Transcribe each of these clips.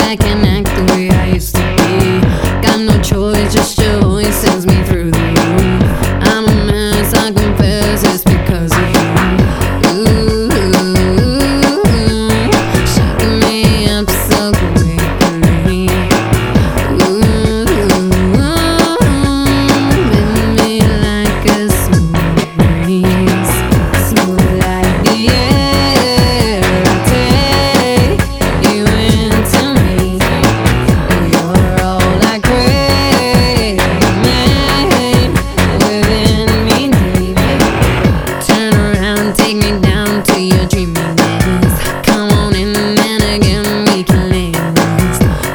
I can't act the way I used to be. Got no choice, just your voice sends me.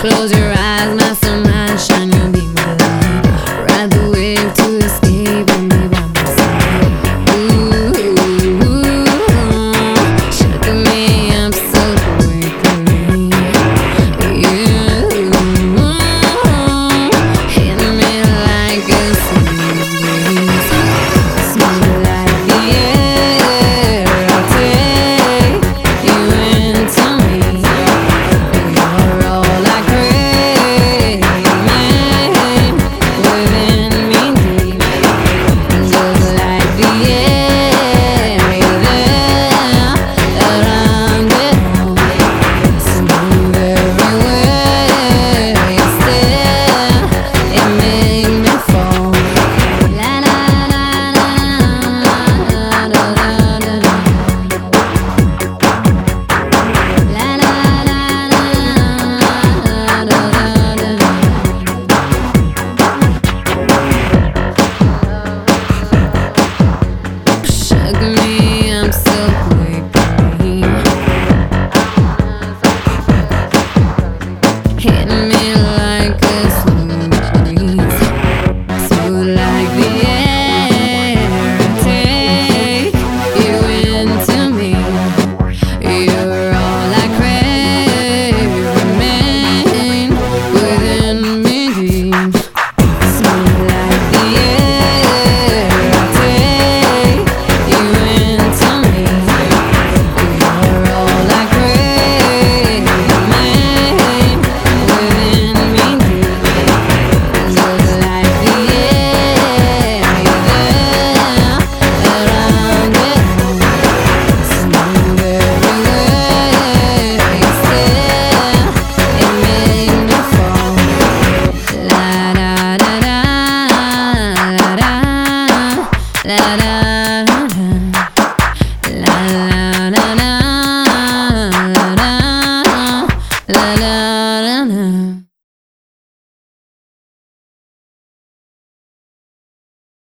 Close your